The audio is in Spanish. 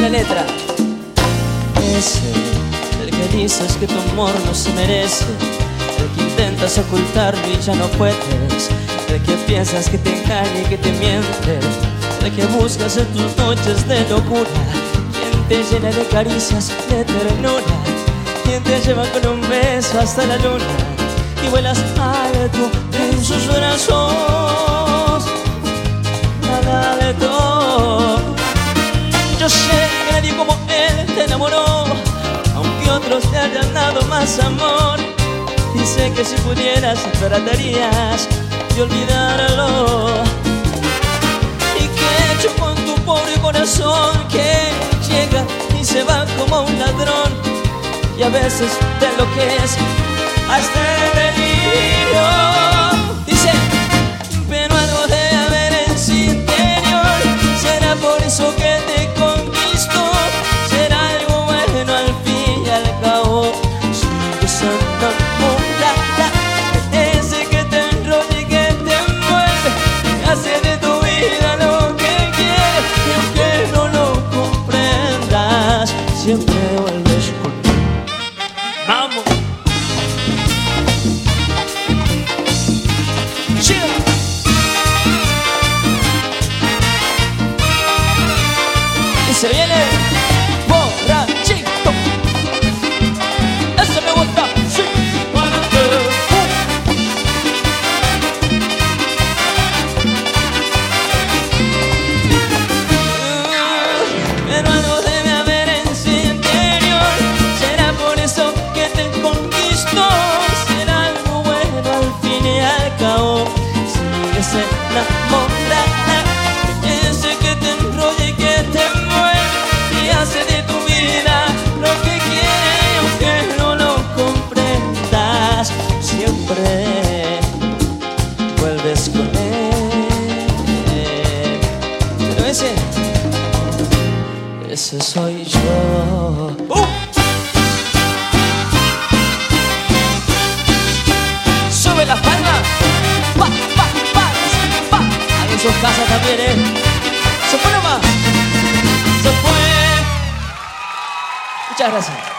La letra. Ese, el que dices que tu amor no se merece, el que intentas ocultarlo y ya no puedes, el que piensas que te engaña y que te miente, el que buscas en tus noches de locura, quien te llena de caricias de ternura, quien te lleva con un beso hasta la luna y vuelas alto en sus brazos. Más que si pudieras tratarías de olvidarlo. Y que hecho con tu pobre corazón que llega y se va como un ladrón. Y a veces te enloquece a este se viene borrachito. Eso me gusta. Sí. Pero algo debe haber en su interior. Será por eso que te conquistó. Será algo bueno al fin y al cabo. Sigues enamorada. Vuelves con él. Pero ese. Ese soy yo. ¡Uh! Sube las palmas. Pa, pa, pa, pa. Ahí en sus casas también, ¿eh? Se fue nomás. Se fue. Muchas gracias.